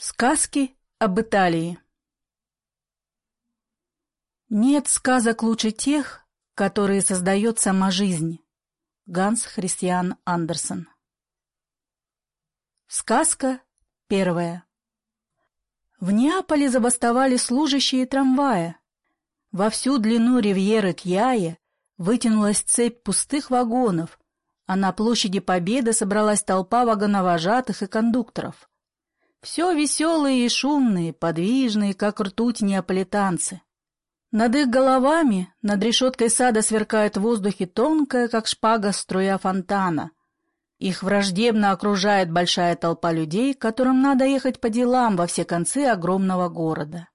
Сказки об Италии Нет сказок лучше тех, которые создает сама жизнь. Ганс Христиан Андерсон Сказка первая В Неаполе забастовали служащие трамвая. Во всю длину ривьеры Кьяе вытянулась цепь пустых вагонов, а на площади Победы собралась толпа вагоновожатых и кондукторов. Все веселые и шумные, подвижные, как ртуть неаполитанцы. Над их головами, над решеткой сада сверкает в воздухе тонкая, как шпага, струя фонтана. Их враждебно окружает большая толпа людей, которым надо ехать по делам во все концы огромного города.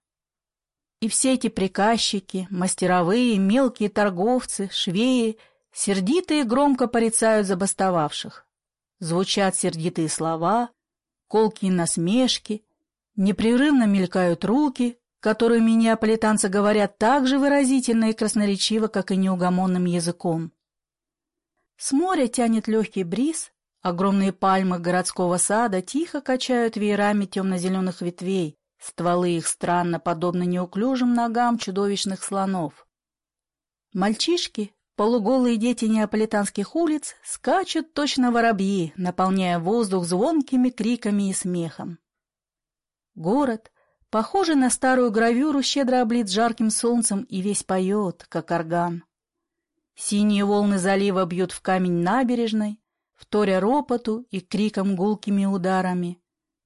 И все эти приказчики, мастеровые, мелкие торговцы, швеи, сердито и громко порицают забастовавших. Звучат сердитые слова — колкие насмешки, непрерывно мелькают руки, которыми неаполитанцы говорят так же выразительно и красноречиво, как и неугомонным языком. С моря тянет легкий бриз, огромные пальмы городского сада тихо качают веерами темно-зеленых ветвей, стволы их странно подобны неуклюжим ногам чудовищных слонов. Мальчишки, Полуголые дети неаполитанских улиц скачут точно воробьи, наполняя воздух звонкими криками и смехом. Город, похожий на старую гравюру, щедро облит жарким солнцем и весь поет, как орган. Синие волны залива бьют в камень набережной, вторя ропоту и криком гулкими ударами.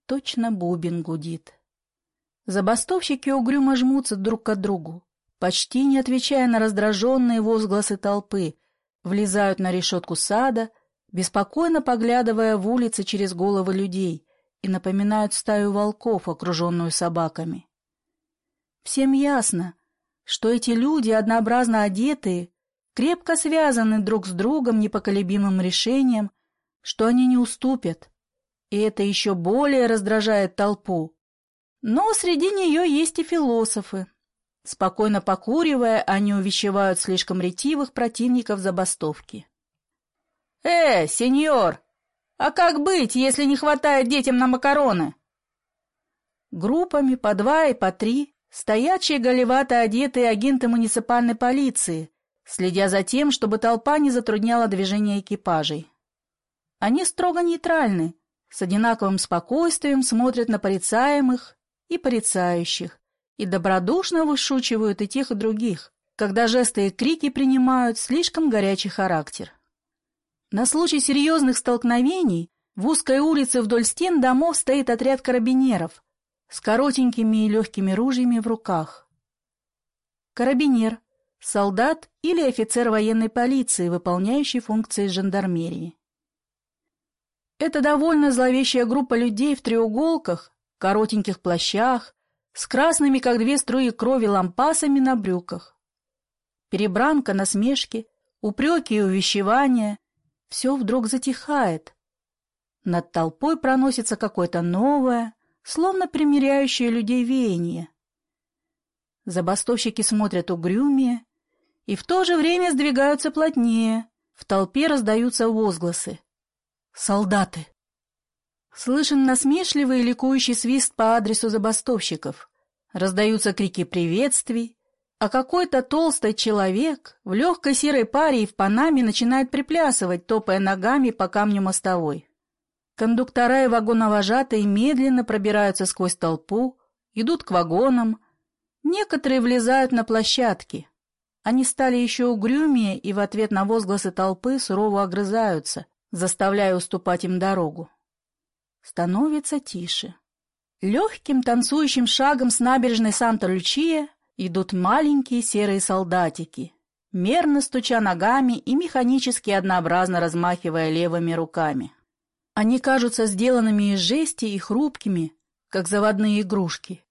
Точно бубен гудит. Забастовщики угрюмо жмутся друг к другу почти не отвечая на раздраженные возгласы толпы, влезают на решетку сада, беспокойно поглядывая в улицы через головы людей и напоминают стаю волков, окруженную собаками. Всем ясно, что эти люди, однообразно одетые, крепко связаны друг с другом непоколебимым решением, что они не уступят, и это еще более раздражает толпу. Но среди нее есть и философы, Спокойно покуривая, они увещевают слишком ретивых противников забастовки. «Э, сеньор, а как быть, если не хватает детям на макароны?» Группами по два и по три стоячие голевато одетые агенты муниципальной полиции, следя за тем, чтобы толпа не затрудняла движение экипажей. Они строго нейтральны, с одинаковым спокойствием смотрят на порицаемых и порицающих, и добродушно вышучивают и тех, и других, когда жесты и крики принимают слишком горячий характер. На случай серьезных столкновений в узкой улице вдоль стен домов стоит отряд карабинеров с коротенькими и легкими ружьями в руках. Карабинер – солдат или офицер военной полиции, выполняющий функции жандармерии. Это довольно зловещая группа людей в треуголках, коротеньких плащах, с красными, как две струи крови, лампасами на брюках. Перебранка, насмешки, упреки и увещевания — все вдруг затихает. Над толпой проносится какое-то новое, словно примиряющее людей веяние. Забастовщики смотрят угрюмее и в то же время сдвигаются плотнее, в толпе раздаются возгласы. «Солдаты!» Слышен насмешливый и ликующий свист по адресу забастовщиков. Раздаются крики приветствий, а какой-то толстый человек в легкой серой паре и в панаме начинает приплясывать, топая ногами по камню мостовой. Кондуктора и вагоновожатые медленно пробираются сквозь толпу, идут к вагонам. Некоторые влезают на площадки. Они стали еще угрюмее и в ответ на возгласы толпы сурово огрызаются, заставляя уступать им дорогу. Становится тише. Легким танцующим шагом с набережной Санта-Лючия идут маленькие серые солдатики, мерно стуча ногами и механически однообразно размахивая левыми руками. Они кажутся сделанными из жести и хрупкими, как заводные игрушки.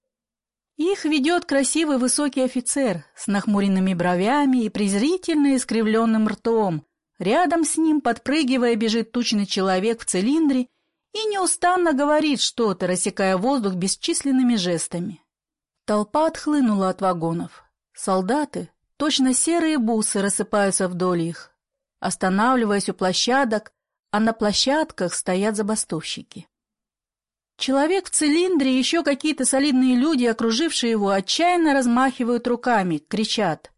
Их ведет красивый высокий офицер с нахмуренными бровями и презрительно искривленным ртом. Рядом с ним, подпрыгивая, бежит тучный человек в цилиндре и неустанно говорит что-то, рассекая воздух бесчисленными жестами. Толпа отхлынула от вагонов. Солдаты, точно серые бусы, рассыпаются вдоль их, останавливаясь у площадок, а на площадках стоят забастовщики. Человек в цилиндре и еще какие-то солидные люди, окружившие его, отчаянно размахивают руками, кричат.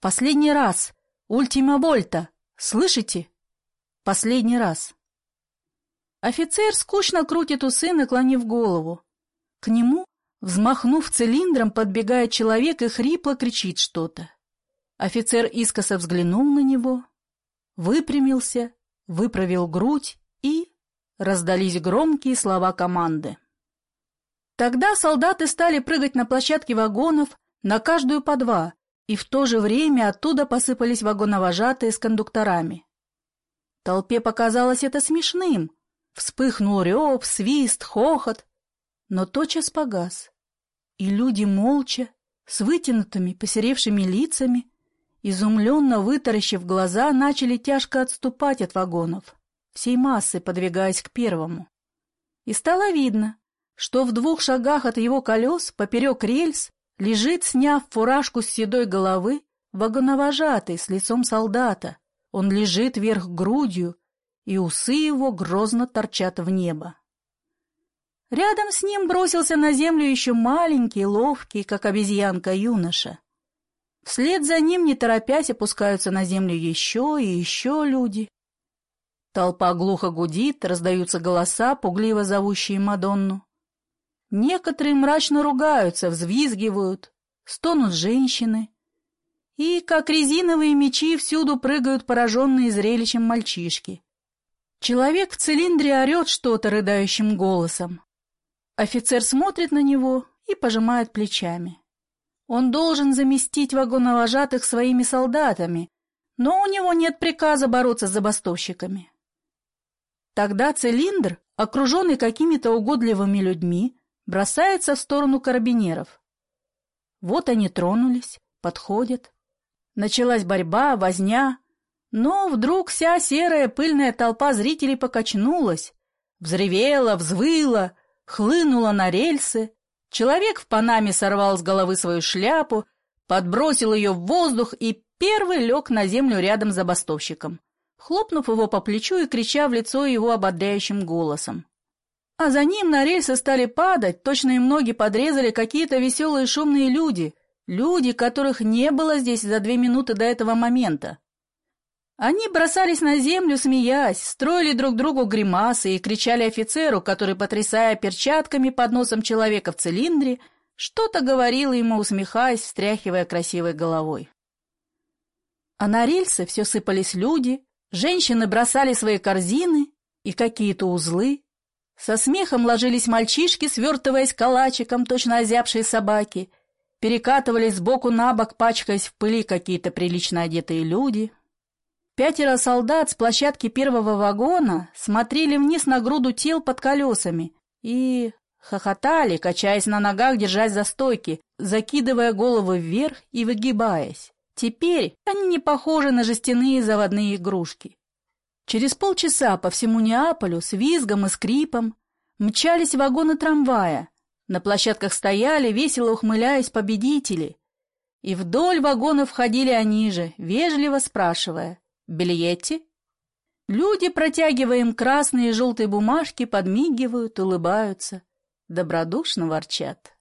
«Последний раз! Ультима вольта! Слышите? Последний раз!» Офицер скучно крутит усы, наклонив голову. К нему, взмахнув цилиндром, подбегает человек и хрипло кричит что-то. Офицер искоса взглянул на него, выпрямился, выправил грудь и Раздались громкие слова команды. Тогда солдаты стали прыгать на площадке вагонов, на каждую по два, и в то же время оттуда посыпались вагоновожатые с кондукторами. Толпе показалось это смешным. Вспыхнул рев, свист, хохот, но тотчас погас. И люди молча, с вытянутыми, посеревшими лицами, изумленно вытаращив глаза, начали тяжко отступать от вагонов всей массой подвигаясь к первому. И стало видно, что в двух шагах от его колес, поперек рельс, лежит, сняв фуражку с седой головы, вагоновожатый с лицом солдата. Он лежит вверх грудью, и усы его грозно торчат в небо. Рядом с ним бросился на землю еще маленький, ловкий, как обезьянка, юноша. Вслед за ним, не торопясь, опускаются на землю еще и еще люди. Толпа глухо гудит, раздаются голоса, пугливо зовущие Мадонну. Некоторые мрачно ругаются, взвизгивают, стонут женщины. И, как резиновые мечи, всюду прыгают пораженные зрелищем мальчишки. Человек в цилиндре орет что-то рыдающим голосом. Офицер смотрит на него и пожимает плечами. Он должен заместить вагоновожатых своими солдатами, но у него нет приказа бороться с забастовщиками. Тогда цилиндр, окруженный какими-то угодливыми людьми, бросается в сторону карабинеров. Вот они тронулись, подходят. Началась борьба, возня, но вдруг вся серая пыльная толпа зрителей покачнулась, взревела, взвыла, хлынула на рельсы. Человек в панаме сорвал с головы свою шляпу, подбросил ее в воздух и первый лег на землю рядом с забастовщиком хлопнув его по плечу и крича в лицо его ободряющим голосом. А за ним на рельсы стали падать, точно им ноги подрезали какие-то веселые шумные люди, люди, которых не было здесь за две минуты до этого момента. Они бросались на землю, смеясь, строили друг другу гримасы и кричали офицеру, который, потрясая перчатками под носом человека в цилиндре, что-то говорил ему, усмехаясь, встряхивая красивой головой. А на рельсы все сыпались люди, Женщины бросали свои корзины и какие-то узлы. Со смехом ложились мальчишки, свертываясь калачиком, точно озябшие собаки. Перекатывались сбоку на бок, пачкаясь в пыли какие-то прилично одетые люди. Пятеро солдат с площадки первого вагона смотрели вниз на груду тел под колесами и хохотали, качаясь на ногах, держась за стойки, закидывая головы вверх и выгибаясь. Теперь они не похожи на жестяные заводные игрушки. Через полчаса по всему Неаполю с визгом и скрипом мчались вагоны трамвая. На площадках стояли, весело ухмыляясь, победители. И вдоль вагонов входили они же, вежливо спрашивая «Бильетти?». Люди, протягивая красные и желтые бумажки, подмигивают, улыбаются, добродушно ворчат.